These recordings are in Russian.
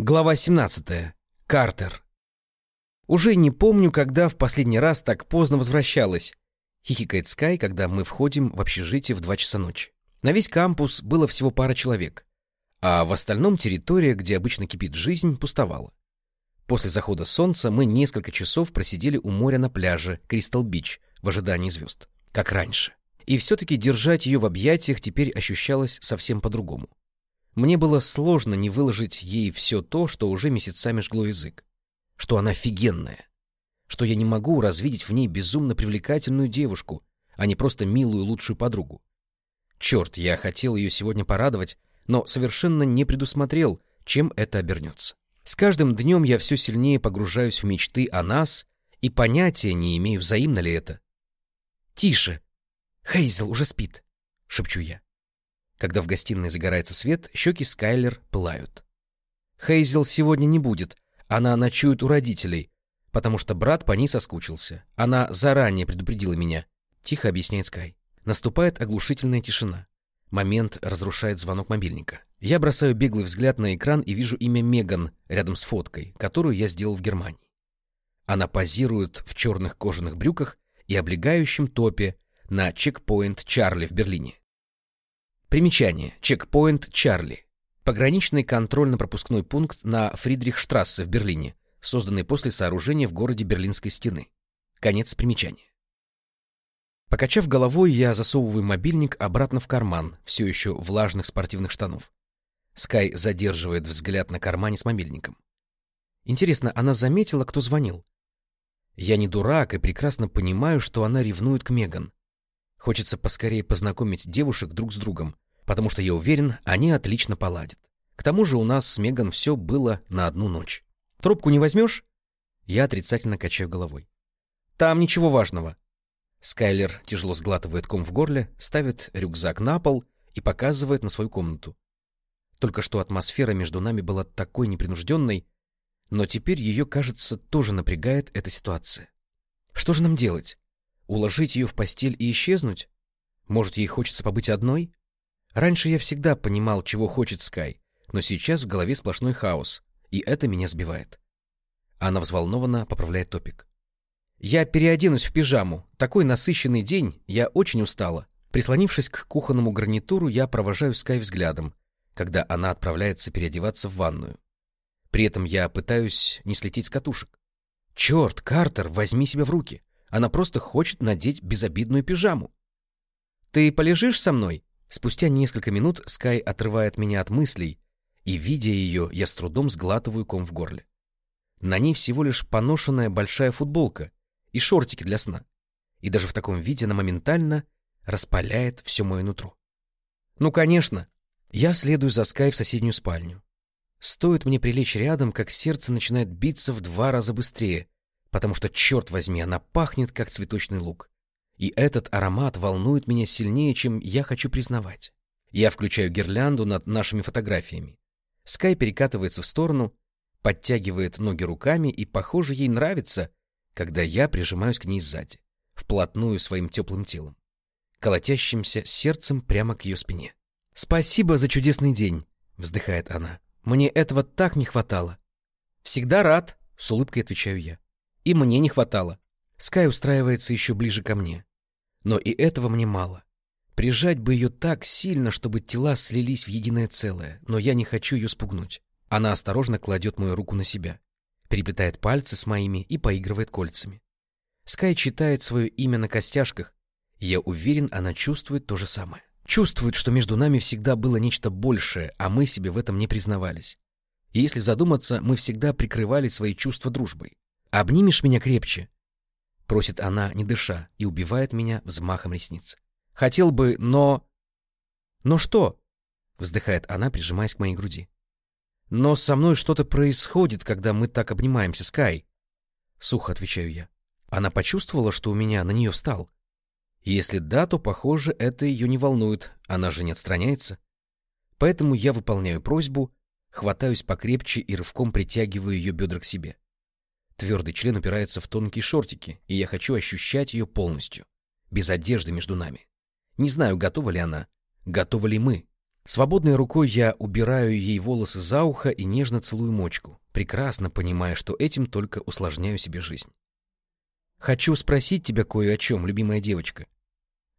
Глава 17. Картер. Уже не помню, когда в последний раз так поздно возвращалась. Хихикает Скай, когда мы входим в общежитие в 2 часа ночи. На весь кампус было всего пара человек, а в остальном территория, где обычно кипит жизнь, пустовала. После захода солнца мы несколько часов просидели у моря на пляже Кристал-Бич в ожидании звезд, как раньше. И все-таки держать ее в объятиях теперь ощущалось совсем по-другому. Мне было сложно не выложить ей все то, что уже месяцами жгло язык. Что она офигенная. Что я не могу развидеть в ней безумно привлекательную девушку, а не просто милую лучшую подругу. Черт, я хотел ее сегодня порадовать, но совершенно не предусмотрел, чем это обернется. С каждым днем я все сильнее погружаюсь в мечты о нас и понятия не имею, взаимно ли это. «Тише! Хейзел уже спит!» — шепчу я. Когда в гостиной загорается свет, щеки Скайлер пылают. Хейзел сегодня не будет, она ночует у родителей, потому что брат по ней соскучился. Она заранее предупредила меня. Тихо объясняет Скай. Наступает оглушительная тишина. Момент разрушает звонок мобильника. Я бросаю беглый взгляд на экран и вижу имя Меган рядом с фоткой, которую я сделал в Германии. Она позирует в черных кожаных брюках и облегающем топе на чекпоинт Чарли в Берлине. Примечание. Чекпоинт Чарли. Пограничный контрольно-пропускной пункт на Фридрихштрассе в Берлине, созданный после сооружения в городе Берлинской стены. Конец примечания. Покачав головой, я засовываю мобильник обратно в карман, все еще влажных спортивных штанов. Скай задерживает взгляд на кармане с мобильником. Интересно, она заметила, кто звонил? Я не дурак и прекрасно понимаю, что она ревнует к Меган. Хочется поскорее познакомить девушек друг с другом, потому что я уверен, они отлично поладят. К тому же у нас с Меган все было на одну ночь. Трубку не возьмешь? Я отрицательно качаю головой. Там ничего важного. Скайлер тяжело сглатывает ком в горле, ставит рюкзак на пол и показывает на свою комнату. Только что атмосфера между нами была такой непринужденной, но теперь ее, кажется, тоже напрягает эта ситуация. Что же нам делать? Уложить ее в постель и исчезнуть? Может, ей хочется побыть одной? Раньше я всегда понимал, чего хочет Скай, но сейчас в голове сплошной хаос, и это меня сбивает. Она взволнованно поправляет топик. «Я переоденусь в пижаму. Такой насыщенный день, я очень устала». Прислонившись к кухонному гарнитуру, я провожаю Скай взглядом, когда она отправляется переодеваться в ванную. При этом я пытаюсь не слететь с катушек. «Черт, Картер, возьми себя в руки!» Она просто хочет надеть безобидную пижаму. «Ты полежишь со мной?» Спустя несколько минут Скай отрывает меня от мыслей, и, видя ее, я с трудом сглатываю ком в горле. На ней всего лишь поношенная большая футболка и шортики для сна. И даже в таком виде она моментально распаляет все мое нутро. Ну, конечно. Я следую за Скай в соседнюю спальню. Стоит мне прилечь рядом, как сердце начинает биться в два раза быстрее, потому что, черт возьми, она пахнет, как цветочный лук. И этот аромат волнует меня сильнее, чем я хочу признавать. Я включаю гирлянду над нашими фотографиями. Скай перекатывается в сторону, подтягивает ноги руками, и, похоже, ей нравится, когда я прижимаюсь к ней сзади, вплотную своим теплым телом, колотящимся сердцем прямо к ее спине. «Спасибо за чудесный день», — вздыхает она. «Мне этого так не хватало». «Всегда рад», — с улыбкой отвечаю я. И мне не хватало. Скай устраивается еще ближе ко мне. Но и этого мне мало. Прижать бы ее так сильно, чтобы тела слились в единое целое, но я не хочу ее спугнуть. Она осторожно кладет мою руку на себя, переплетает пальцы с моими и поигрывает кольцами. Скай читает свое имя на костяшках, и я уверен, она чувствует то же самое. Чувствует, что между нами всегда было нечто большее, а мы себе в этом не признавались. И если задуматься, мы всегда прикрывали свои чувства дружбой. «Обнимешь меня крепче?» — просит она, не дыша, и убивает меня взмахом ресниц. «Хотел бы, но...» «Но что?» — вздыхает она, прижимаясь к моей груди. «Но со мной что-то происходит, когда мы так обнимаемся, Скай!» Сухо отвечаю я. Она почувствовала, что у меня на нее встал. Если да, то, похоже, это ее не волнует, она же не отстраняется. Поэтому я выполняю просьбу, хватаюсь покрепче и рывком притягиваю ее бедра к себе. Твердый член упирается в тонкие шортики, и я хочу ощущать ее полностью. Без одежды между нами. Не знаю, готова ли она, готовы ли мы. Свободной рукой я убираю ей волосы за ухо и нежно целую мочку, прекрасно понимая, что этим только усложняю себе жизнь. «Хочу спросить тебя кое о чем, любимая девочка».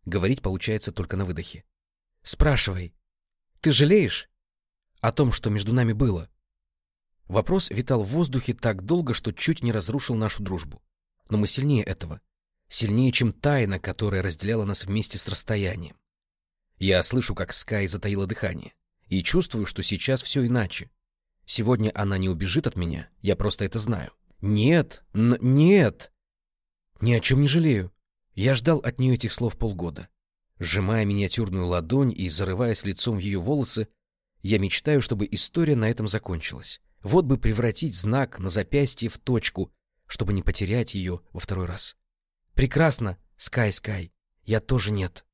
Говорить получается только на выдохе. «Спрашивай. Ты жалеешь о том, что между нами было?» Вопрос витал в воздухе так долго, что чуть не разрушил нашу дружбу. Но мы сильнее этого. Сильнее, чем тайна, которая разделяла нас вместе с расстоянием. Я слышу, как Скай затаила дыхание. И чувствую, что сейчас все иначе. Сегодня она не убежит от меня, я просто это знаю. Нет, нет. Ни о чем не жалею. Я ждал от нее этих слов полгода. Сжимая миниатюрную ладонь и зарываясь лицом в ее волосы, я мечтаю, чтобы история на этом закончилась. Вот бы превратить знак на запястье в точку, чтобы не потерять ее во второй раз. Прекрасно, Скай-Скай. Я тоже нет.